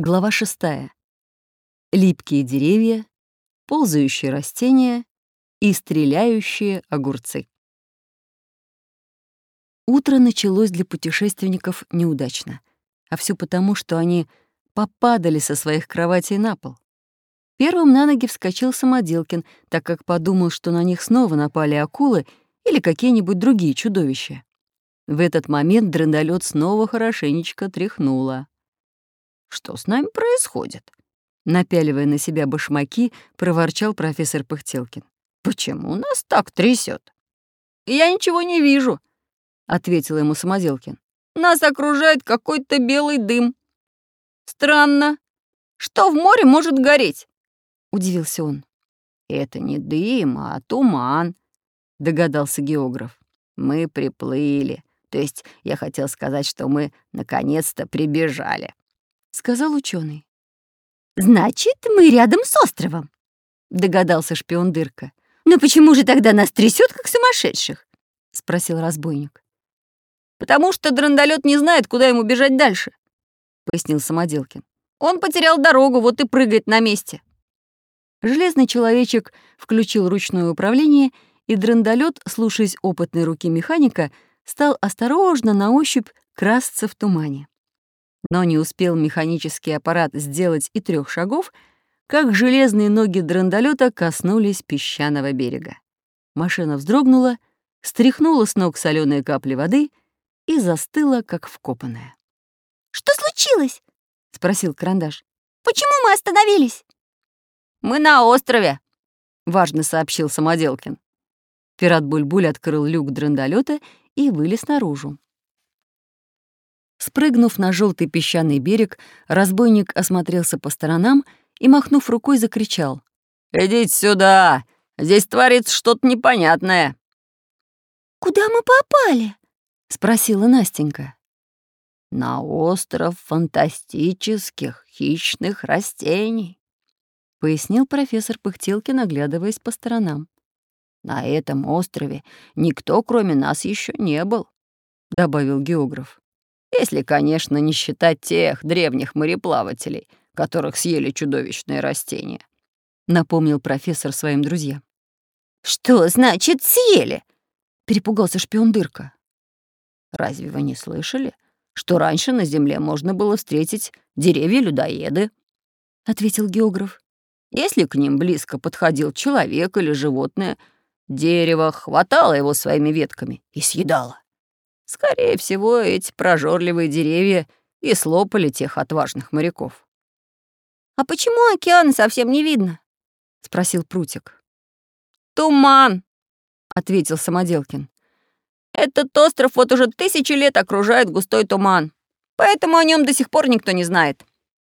Глава шестая. Липкие деревья, ползающие растения и стреляющие огурцы. Утро началось для путешественников неудачно, а все потому, что они попадали со своих кроватей на пол. Первым на ноги вскочил Самоделкин, так как подумал, что на них снова напали акулы или какие-нибудь другие чудовища. В этот момент драндолет снова хорошенечко тряхнуло. Что с нами происходит?» Напяливая на себя башмаки, проворчал профессор Пыхтелкин. «Почему нас так трясет? «Я ничего не вижу», — ответил ему Самоделкин. «Нас окружает какой-то белый дым. Странно. Что в море может гореть?» — удивился он. «Это не дым, а туман», — догадался географ. «Мы приплыли. То есть я хотел сказать, что мы наконец-то прибежали» сказал ученый. «Значит, мы рядом с островом», — догадался шпион Дырка. «Но почему же тогда нас трясет, как сумасшедших?» — спросил разбойник. «Потому что драндолет не знает, куда ему бежать дальше», — пояснил Самоделкин. «Он потерял дорогу, вот и прыгает на месте». Железный человечек включил ручное управление, и драндолет, слушаясь опытной руки механика, стал осторожно на ощупь красться в тумане. Но не успел механический аппарат сделать и трех шагов, как железные ноги драндолета коснулись песчаного берега. Машина вздрогнула, стряхнула с ног соленые капли воды и застыла, как вкопанная. «Что случилось?» — спросил Карандаш. «Почему мы остановились?» «Мы на острове», — важно сообщил Самоделкин. Пират Бульбуль открыл люк драндолета и вылез наружу. Спрыгнув на желтый песчаный берег, разбойник осмотрелся по сторонам и, махнув рукой, закричал. «Идите сюда! Здесь творится что-то непонятное!» «Куда мы попали?» — спросила Настенька. «На остров фантастических хищных растений», — пояснил профессор Пыхтелкин, наглядываясь по сторонам. «На этом острове никто, кроме нас, еще не был», — добавил географ. Если, конечно, не считать тех древних мореплавателей, которых съели чудовищные растения», — напомнил профессор своим друзьям. «Что значит съели?» — перепугался шпион Дырка. «Разве вы не слышали, что раньше на Земле можно было встретить деревья-людоеды?» — ответил географ. «Если к ним близко подходил человек или животное, дерево хватало его своими ветками и съедало. Скорее всего, эти прожорливые деревья и слопали тех отважных моряков. «А почему океана совсем не видно?» — спросил Прутик. «Туман!» — ответил Самоделкин. «Этот остров вот уже тысячи лет окружает густой туман, поэтому о нем до сих пор никто не знает.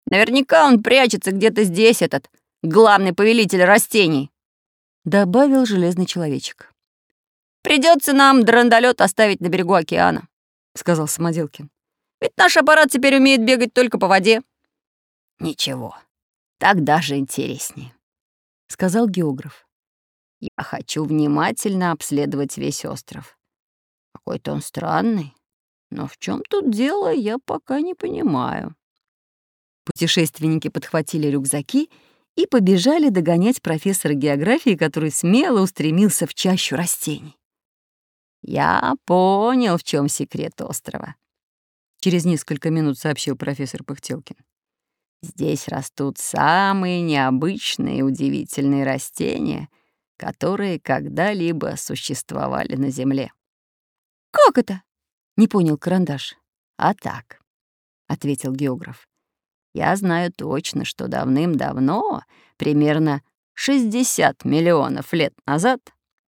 Наверняка он прячется где-то здесь, этот главный повелитель растений», — добавил железный человечек. Придется нам драндолет оставить на берегу океана», — сказал Самоделкин. «Ведь наш аппарат теперь умеет бегать только по воде». «Ничего, так даже интереснее», — сказал географ. «Я хочу внимательно обследовать весь остров. Какой-то он странный, но в чем тут дело, я пока не понимаю». Путешественники подхватили рюкзаки и побежали догонять профессора географии, который смело устремился в чащу растений. «Я понял, в чем секрет острова», — через несколько минут сообщил профессор Пыхтелкин. «Здесь растут самые необычные и удивительные растения, которые когда-либо существовали на Земле». «Как это?» — не понял Карандаш. «А так», — ответил географ. «Я знаю точно, что давным-давно, примерно 60 миллионов лет назад,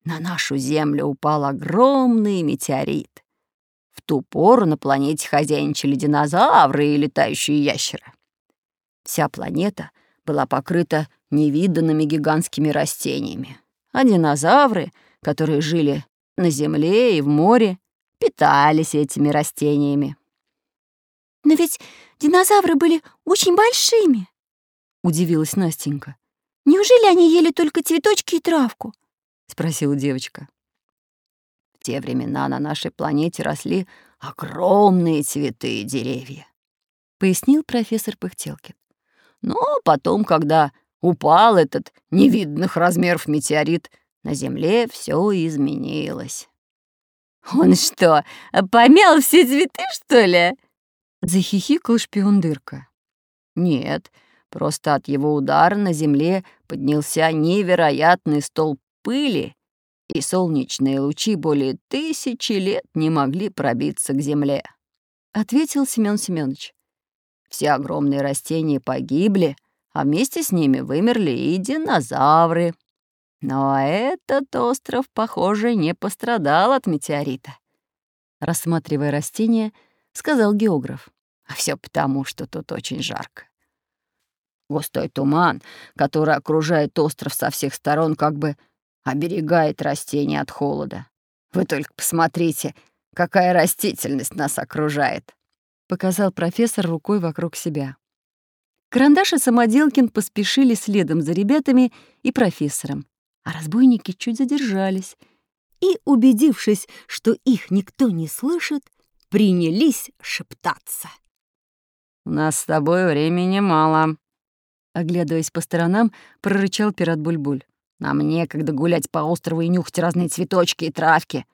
на нашу Землю упал огромный метеорит. В ту пору на планете хозяйничали динозавры и летающие ящеры. Вся планета была покрыта невиданными гигантскими растениями, а динозавры, которые жили на Земле и в море, питались этими растениями. «Но ведь динозавры были очень большими», — удивилась Настенька. «Неужели они ели только цветочки и травку?» — спросила девочка. В те времена на нашей планете росли огромные цветы и деревья, — пояснил профессор Пыхтелкин. Но потом, когда упал этот невиданных размеров метеорит, на Земле все изменилось. «Он что, помял все цветы, что ли?» — захихикал шпион Дырка. «Нет, просто от его удара на Земле поднялся невероятный столб пыли, и солнечные лучи более тысячи лет не могли пробиться к Земле», — ответил Семён Семёныч. «Все огромные растения погибли, а вместе с ними вымерли и динозавры. Но этот остров, похоже, не пострадал от метеорита. Рассматривая растения, сказал географ. А все потому, что тут очень жарко. Густой туман, который окружает остров со всех сторон, как бы оберегает растения от холода. Вы только посмотрите, какая растительность нас окружает. Показал профессор рукой вокруг себя. Карандаш и Самоделкин поспешили следом за ребятами и профессором, а разбойники чуть задержались и, убедившись, что их никто не слышит, принялись шептаться. «У нас с тобой времени мало», — оглядываясь по сторонам, прорычал пират Бульбуль. «Нам некогда гулять по острову и нюхать разные цветочки и травки.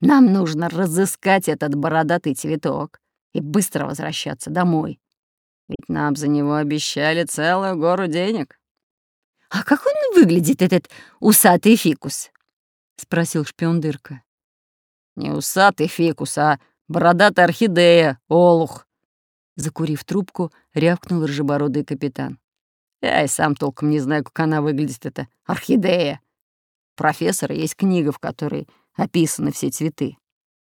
Нам нужно разыскать этот бородатый цветок и быстро возвращаться домой. Ведь нам за него обещали целую гору денег». «А как он выглядит, этот усатый фикус?» — спросил шпион Дырка. «Не усатый фикус, а бородатая орхидея, олух!» Закурив трубку, рявкнул рыжебородый капитан. «Я и сам толком не знаю, как она выглядит, эта орхидея. Профессора есть книга, в которой описаны все цветы.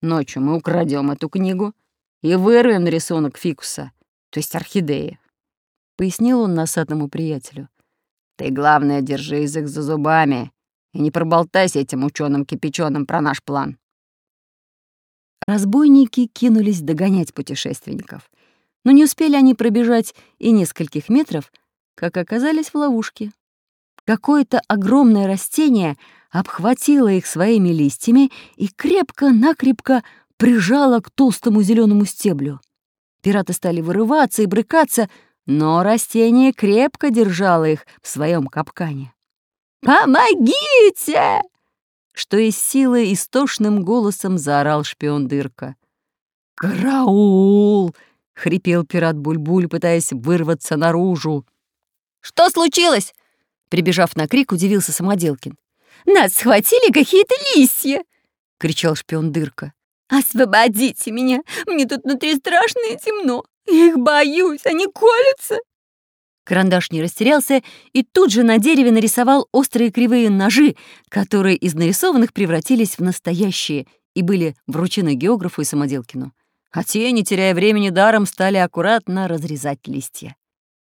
Ночью мы украдем эту книгу и вырвем рисунок фикуса, то есть орхидеи», — пояснил он носатому приятелю. Ты, главное, держи язык за зубами и не проболтайся этим ученым кипяченым про наш план. Разбойники кинулись догонять путешественников, но не успели они пробежать и нескольких метров, как оказались в ловушке. Какое-то огромное растение обхватило их своими листьями и крепко-накрепко прижало к толстому зеленому стеблю. Пираты стали вырываться и брыкаться, но растение крепко держало их в своем капкане. «Помогите!» Что из силы истошным голосом заорал шпион Дырка. «Караул!» — хрипел пират Бульбуль, пытаясь вырваться наружу. «Что случилось?» Прибежав на крик, удивился Самоделкин. «Нас схватили какие-то листья!» — кричал шпион Дырка. «Освободите меня! Мне тут внутри страшно и темно! Их боюсь, они колются!» Карандаш не растерялся и тут же на дереве нарисовал острые кривые ножи, которые из нарисованных превратились в настоящие и были вручены географу и Самоделкину. А те, не теряя времени даром, стали аккуратно разрезать листья.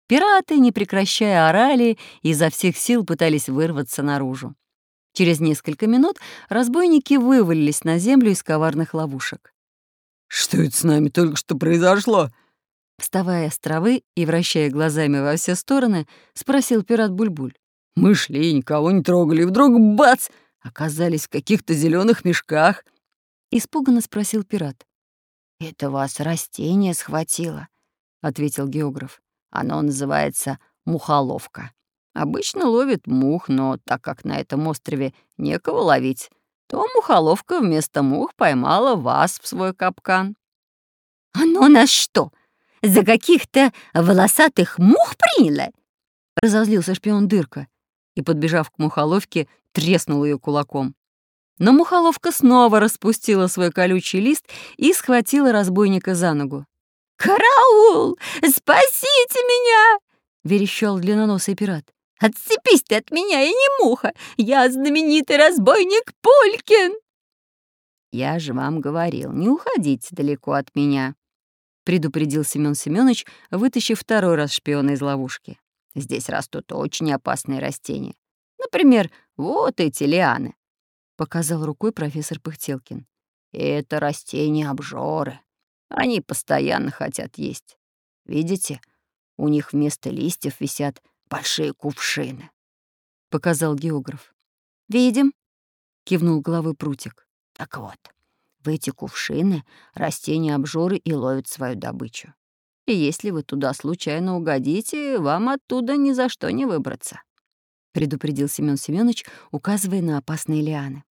Пираты, не прекращая, орали и изо всех сил пытались вырваться наружу. Через несколько минут разбойники вывалились на землю из коварных ловушек. «Что это с нами только что произошло?» Вставая с травы и вращая глазами во все стороны, спросил пират Бульбуль. «Мы шли, никого не трогали, и вдруг бац! Оказались в каких-то зеленых мешках!» Испуганно спросил пират. «Это вас растение схватило», — ответил географ. «Оно называется мухоловка. Обычно ловит мух, но так как на этом острове некого ловить, то мухоловка вместо мух поймала вас в свой капкан». «Оно нас что, за каких-то волосатых мух приняла?» Разозлился шпион Дырка и, подбежав к мухоловке, треснул ее кулаком. Но мухоловка снова распустила свой колючий лист и схватила разбойника за ногу. «Караул! Спасите меня!» — верещал длинноносый пират. «Отцепись ты от меня, я не муха! Я знаменитый разбойник Пулькин!» «Я же вам говорил, не уходите далеко от меня», предупредил Семён Семёныч, вытащив второй раз шпиона из ловушки. «Здесь растут очень опасные растения. Например, вот эти лианы», — показал рукой профессор Пыхтелкин. «Это растения-обжоры. Они постоянно хотят есть. Видите, у них вместо листьев висят большие кувшины», — показал географ. «Видим», — кивнул головой прутик. «Так вот, в эти кувшины растения-обжоры и ловят свою добычу. И если вы туда случайно угодите, вам оттуда ни за что не выбраться», — предупредил Семён Семёныч, указывая на опасные лианы.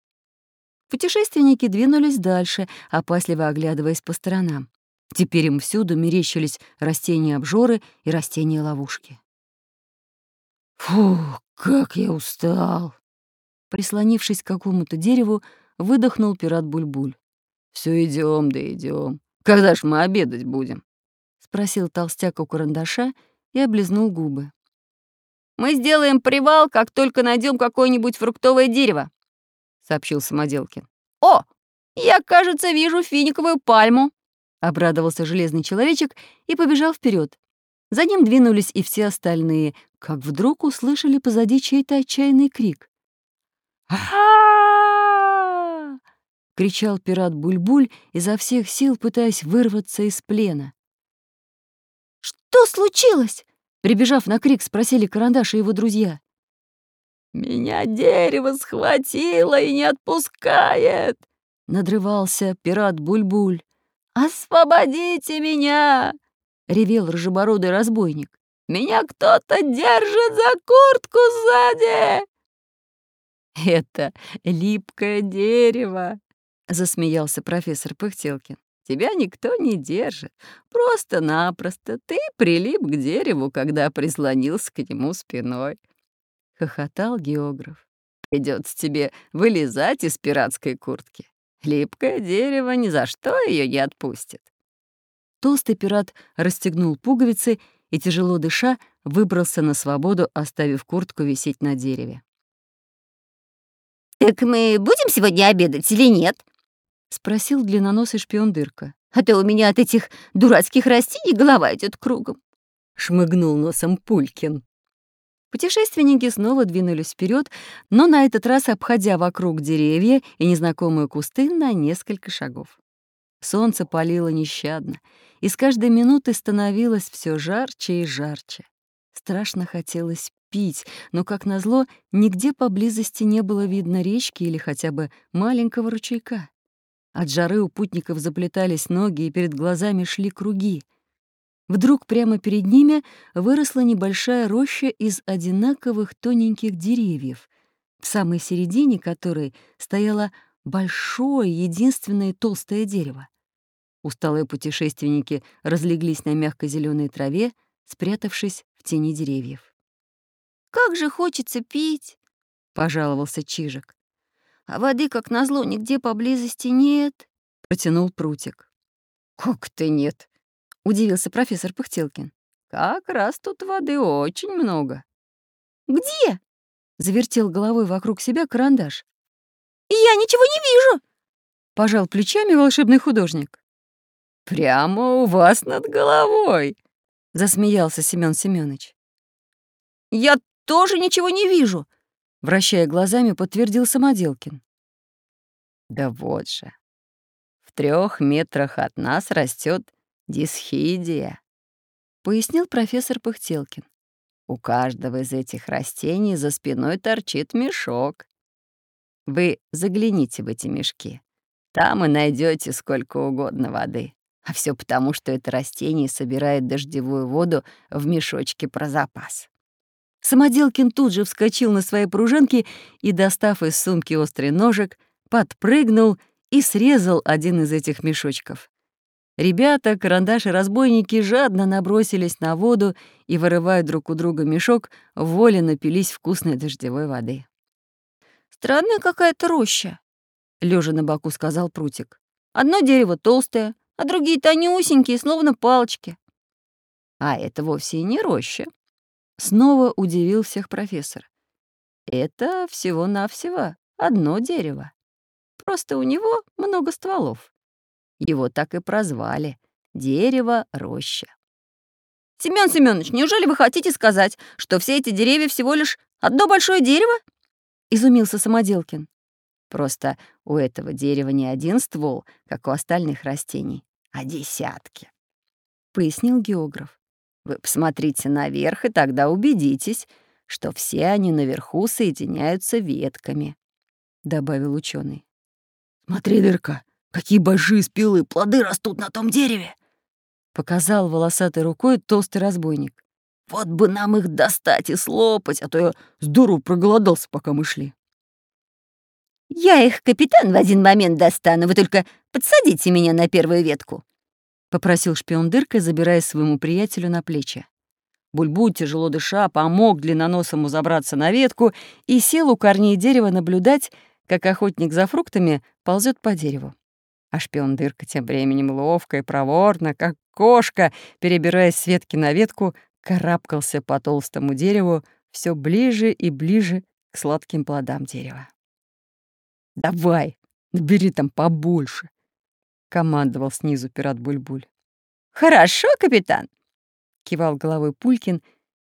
Путешественники двинулись дальше, опасливо оглядываясь по сторонам. Теперь им всюду мерещились растения-обжоры и растения-ловушки. «Фу, как я устал!» Прислонившись к какому-то дереву, выдохнул пират Бульбуль. Все идем, да идем. Когда ж мы обедать будем?» — спросил толстяк у карандаша и облизнул губы. «Мы сделаем привал, как только найдем какое-нибудь фруктовое дерево», — сообщил Самоделкин. «О, я, кажется, вижу финиковую пальму», — обрадовался железный человечек и побежал вперед. За ним двинулись и все остальные, как вдруг услышали позади чей-то отчаянный крик. «А-а-а!» — кричал пират Бульбуль, изо всех сил пытаясь вырваться из плена. «Что случилось?» — прибежав на крик, спросили Карандаш и его друзья. «Меня дерево схватило и не отпускает!» — надрывался пират Бульбуль. «Освободите меня!» — ревел рыжебородый разбойник. «Меня кто-то держит за куртку сзади!» «Это липкое дерево», — засмеялся профессор Пыхтелкин. «Тебя никто не держит. Просто-напросто ты прилип к дереву, когда прислонился к нему спиной». Хохотал географ. «Придется тебе вылезать из пиратской куртки. Липкое дерево ни за что ее не отпустит». Толстый пират расстегнул пуговицы и, тяжело дыша, выбрался на свободу, оставив куртку висеть на дереве. «Так мы будем сегодня обедать или нет?» — спросил длинноносый шпион Дырка. «А то у меня от этих дурацких растений голова идет кругом», — шмыгнул носом Пулькин. Путешественники снова двинулись вперед, но на этот раз обходя вокруг деревья и незнакомые кусты на несколько шагов. Солнце палило нещадно, и с каждой минуты становилось все жарче и жарче. Страшно хотелось пить, но, как назло, нигде поблизости не было видно речки или хотя бы маленького ручейка. От жары у путников заплетались ноги, и перед глазами шли круги. Вдруг прямо перед ними выросла небольшая роща из одинаковых тоненьких деревьев, в самой середине которой стояло большое, единственное толстое дерево. Усталые путешественники разлеглись на мягкой зеленой траве, спрятавшись в тени деревьев. Как же хочется пить!» — пожаловался Чижик. «А воды, как назло, нигде поблизости нет», — протянул Прутик. «Как ты нет?» — удивился профессор Пыхтелкин. «Как раз тут воды очень много». «Где?» — завертел головой вокруг себя карандаш. «Я ничего не вижу!» — пожал плечами волшебный художник. «Прямо у вас над головой!» — засмеялся Семён Семёныч. «Я тоже ничего не вижу», — вращая глазами, подтвердил Самоделкин. «Да вот же. В трех метрах от нас растет дисхидия», — пояснил профессор Пыхтелкин. «У каждого из этих растений за спиной торчит мешок. Вы загляните в эти мешки. Там и найдете сколько угодно воды. А все потому, что это растение собирает дождевую воду в мешочке про запас. Самоделкин тут же вскочил на свои пружинки и, достав из сумки острый ножик, подпрыгнул и срезал один из этих мешочков. Ребята, карандаши, разбойники жадно набросились на воду и, вырывая друг у друга мешок, воле напились вкусной дождевой воды. «Странная какая-то роща», — лежа на боку сказал Прутик. «Одно дерево толстое, а другие тонюсенькие, словно палочки». «А это вовсе и не роща», Снова удивил всех профессор. Это всего-навсего одно дерево. Просто у него много стволов. Его так и прозвали — дерево-роща. «Семён Семёныч, неужели вы хотите сказать, что все эти деревья всего лишь одно большое дерево?» — изумился Самоделкин. «Просто у этого дерева не один ствол, как у остальных растений, а десятки», — пояснил географ. Вы посмотрите наверх, и тогда убедитесь, что все они наверху соединяются ветками», — добавил ученый. «Смотри, дырка, какие большие спелые плоды растут на том дереве!» показал волосатой рукой толстый разбойник. «Вот бы нам их достать и слопать, а то я здорово проголодался, пока мы шли». «Я их, капитан, в один момент достану, вы только подсадите меня на первую ветку», — попросил шпион дыркой, забирая своему приятелю на плечи. Бульбуль, тяжело дыша, помог длинноносому забраться на ветку и сел у корней дерева наблюдать, как охотник за фруктами ползет по дереву. А шпион дырка тем временем ловко и проворно, как кошка, перебираясь с ветки на ветку, карабкался по толстому дереву все ближе и ближе к сладким плодам дерева. «Давай, бери там побольше», — командовал снизу пират Бульбуль. «Хорошо, капитан», — кивал головой Пулькин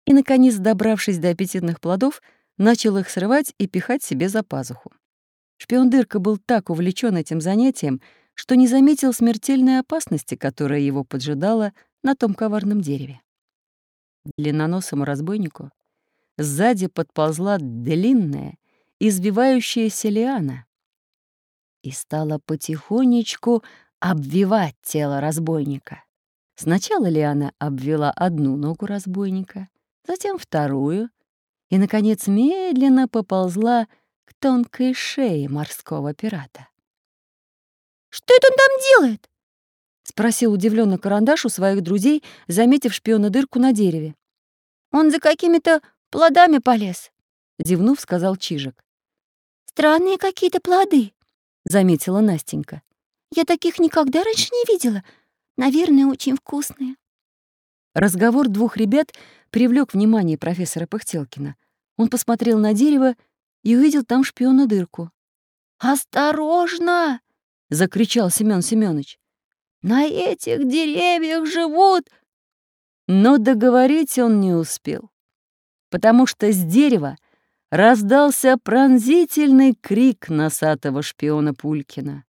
и, наконец, добравшись до аппетитных плодов, начал их срывать и пихать себе за пазуху. Шпион Дырка был так увлечен этим занятием, что не заметил смертельной опасности, которая его поджидала на том коварном дереве. Длинноносому разбойнику сзади подползла длинная, избивающаяся лиана и стала потихонечку обвивать тело разбойника. Сначала Лиана обвела одну ногу разбойника, затем вторую и, наконец, медленно поползла к тонкой шее морского пирата. «Что это он там делает?» — спросил удивленно карандаш у своих друзей, заметив шпиона дырку на дереве. «Он за какими-то плодами полез», — зевнув, сказал Чижик. «Странные какие-то плоды», — заметила Настенька. «Я таких никогда раньше не видела. Наверное, очень вкусные. Разговор двух ребят привлек внимание профессора Пыхтелкина. Он посмотрел на дерево и увидел там шпиона дырку. «Осторожно!» — закричал Семён Семёныч. «На этих деревьях живут...» Но договорить он не успел, потому что с дерева раздался пронзительный крик носатого шпиона Пулькина.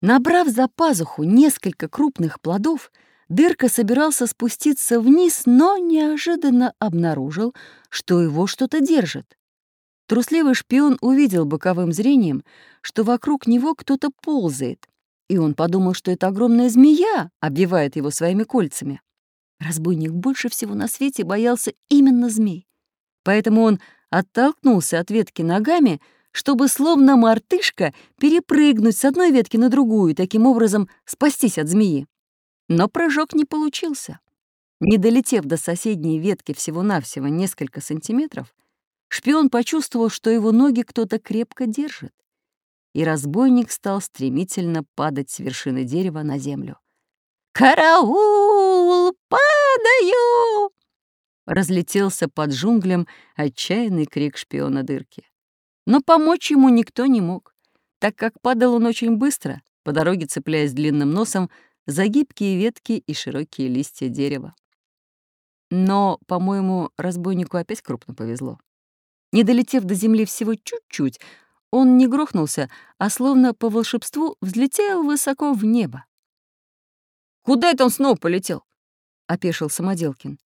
Набрав за пазуху несколько крупных плодов, Дырка собирался спуститься вниз, но неожиданно обнаружил, что его что-то держит. Трусливый шпион увидел боковым зрением, что вокруг него кто-то ползает, и он подумал, что это огромная змея обвивает его своими кольцами. Разбойник больше всего на свете боялся именно змей. Поэтому он оттолкнулся от ветки ногами, чтобы словно мартышка перепрыгнуть с одной ветки на другую и таким образом спастись от змеи. Но прыжок не получился. Не долетев до соседней ветки всего-навсего несколько сантиметров, шпион почувствовал, что его ноги кто-то крепко держит, и разбойник стал стремительно падать с вершины дерева на землю. «Караул! Падаю!» Разлетелся под джунглем отчаянный крик шпиона дырки. Но помочь ему никто не мог, так как падал он очень быстро, по дороге цепляясь длинным носом за гибкие ветки и широкие листья дерева. Но, по-моему, разбойнику опять крупно повезло. Не долетев до земли всего чуть-чуть, он не грохнулся, а словно по волшебству взлетел высоко в небо. «Куда это он снова полетел?» — опешил Самоделкин.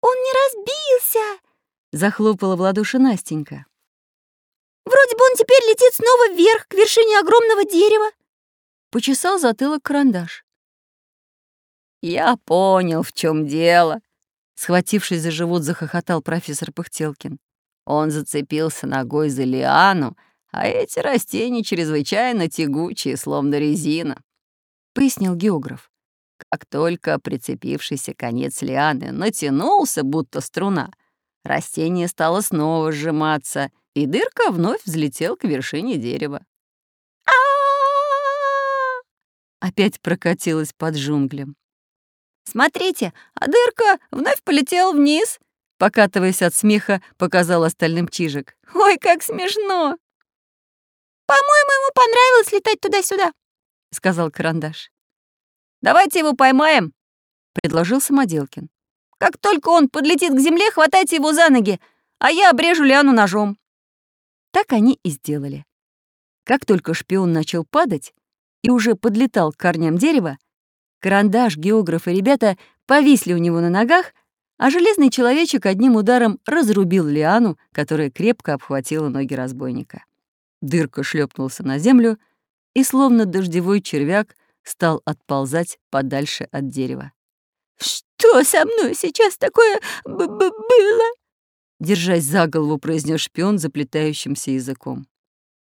«Он не разбился!» — захлопала в ладоши Настенька. Вроде бы он теперь летит снова вверх, к вершине огромного дерева. Почесал затылок карандаш. «Я понял, в чем дело», — схватившись за живот, захохотал профессор Пыхтелкин. Он зацепился ногой за лиану, а эти растения чрезвычайно тягучие, словно резина, — пояснил географ. Как только прицепившийся конец лианы натянулся, будто струна, растение стало снова сжиматься, и дырка вновь взлетел к вершине дерева. а Опять прокатилась под джунглем. «Смотрите, а дырка вновь полетел вниз!» Покатываясь от смеха, показал остальным Чижик. «Ой, как смешно!» «По-моему, ему понравилось летать туда-сюда», — сказал Карандаш. «Давайте его поймаем», — предложил Самоделкин. «Как только он подлетит к земле, хватайте его за ноги, а я обрежу Лиану ножом». Так они и сделали. Как только шпион начал падать и уже подлетал к корням дерева, карандаш, географ и ребята повисли у него на ногах, а железный человечек одним ударом разрубил лиану, которая крепко обхватила ноги разбойника. Дырка шлепнулся на землю и, словно дождевой червяк, стал отползать подальше от дерева. «Что со мной сейчас такое б -б было?» Держась за голову, произнес шпион заплетающимся языком.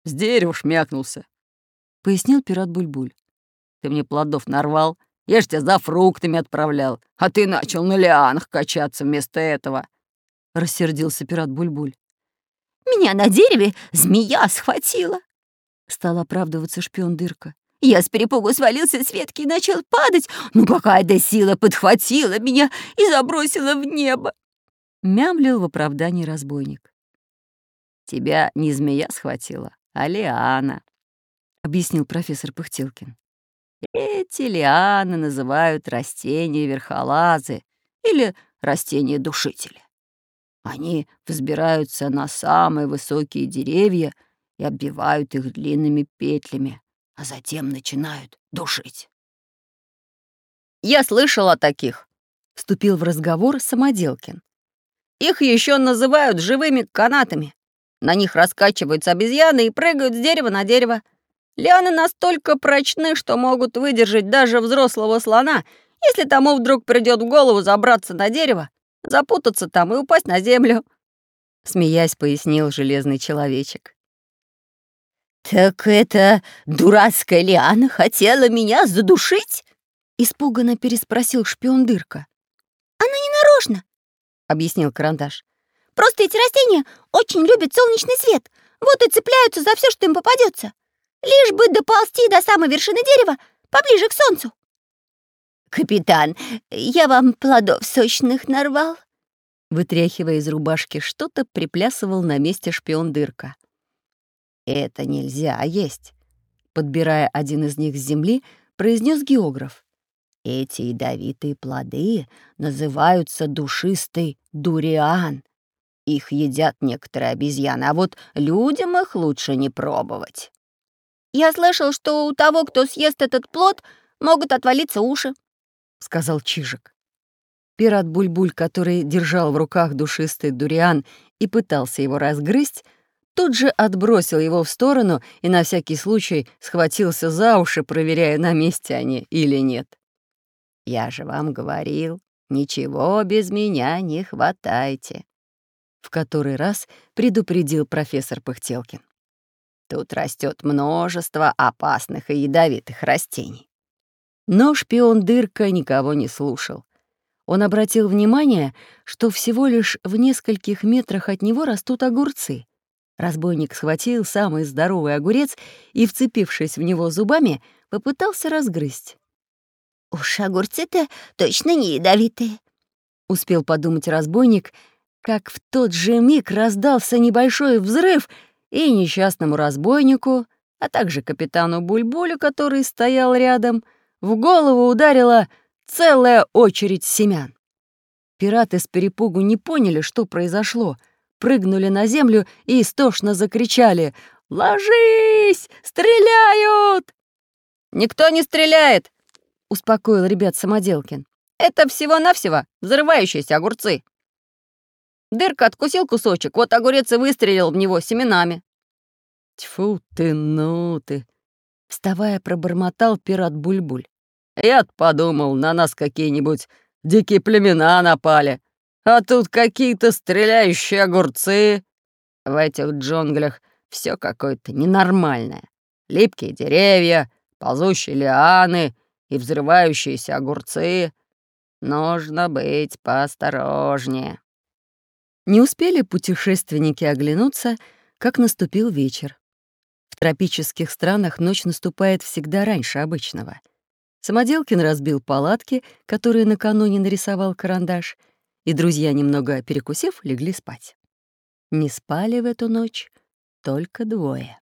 «С дерева шмякнулся», — пояснил пират Бульбуль. «Ты мне плодов нарвал, я ж тебя за фруктами отправлял, а ты начал на лианах качаться вместо этого», — рассердился пират Бульбуль. «Меня на дереве змея схватила», — стал оправдываться шпион Дырка. Я с перепугу свалился с ветки и начал падать. Ну какая-то сила подхватила меня и забросила в небо. Мямлил в оправдании разбойник. «Тебя не змея схватила, а лиана», — объяснил профессор Пыхтелкин. «Эти лианы называют растения-верхолазы или растения-душители. Они взбираются на самые высокие деревья и оббивают их длинными петлями, а затем начинают душить. «Я слышал о таких», — вступил в разговор Самоделкин. «Их еще называют живыми канатами. На них раскачиваются обезьяны и прыгают с дерева на дерево. Лианы настолько прочны, что могут выдержать даже взрослого слона, если тому вдруг придет в голову забраться на дерево, запутаться там и упасть на землю», — смеясь пояснил железный человечек. «Так эта дурацкая Лиана хотела меня задушить?» — испуганно переспросил шпион Дырка. «Она не нарочно», — объяснил Карандаш. «Просто эти растения очень любят солнечный свет, вот и цепляются за все, что им попадется, лишь бы доползти до самой вершины дерева, поближе к солнцу». «Капитан, я вам плодов сочных нарвал?» Вытряхивая из рубашки что-то, приплясывал на месте шпион Дырка. «Это нельзя есть», — подбирая один из них с земли, произнес географ. «Эти ядовитые плоды называются душистый дуриан. Их едят некоторые обезьяны, а вот людям их лучше не пробовать». «Я слышал, что у того, кто съест этот плод, могут отвалиться уши», — сказал Чижик. Пират Бульбуль, который держал в руках душистый дуриан и пытался его разгрызть, тут же отбросил его в сторону и на всякий случай схватился за уши, проверяя, на месте они или нет. «Я же вам говорил, ничего без меня не хватайте», — в который раз предупредил профессор Пыхтелкин. «Тут растет множество опасных и ядовитых растений». Но шпион Дырка никого не слушал. Он обратил внимание, что всего лишь в нескольких метрах от него растут огурцы — Разбойник схватил самый здоровый огурец и, вцепившись в него зубами, попытался разгрызть. «Уж огурцы-то точно не ядовитые», — успел подумать разбойник, как в тот же миг раздался небольшой взрыв, и несчастному разбойнику, а также капитану Бульбулю, который стоял рядом, в голову ударила целая очередь семян. Пираты с перепугу не поняли, что произошло — прыгнули на землю и истошно закричали «Ложись! Стреляют!» «Никто не стреляет!» — успокоил ребят Самоделкин. «Это всего-навсего взрывающиеся огурцы!» Дырка откусил кусочек, вот огурец и выстрелил в него семенами. «Тьфу ты, ну ты!» — вставая, пробормотал пират Бульбуль. «Я подумал, на нас какие-нибудь дикие племена напали. А тут какие-то стреляющие огурцы. В этих джунглях все какое-то ненормальное. Липкие деревья, ползущие лианы и взрывающиеся огурцы. Нужно быть поосторожнее. Не успели путешественники оглянуться, как наступил вечер. В тропических странах ночь наступает всегда раньше обычного. Самоделкин разбил палатки, которые накануне нарисовал карандаш — и друзья, немного перекусив, легли спать. Не спали в эту ночь только двое.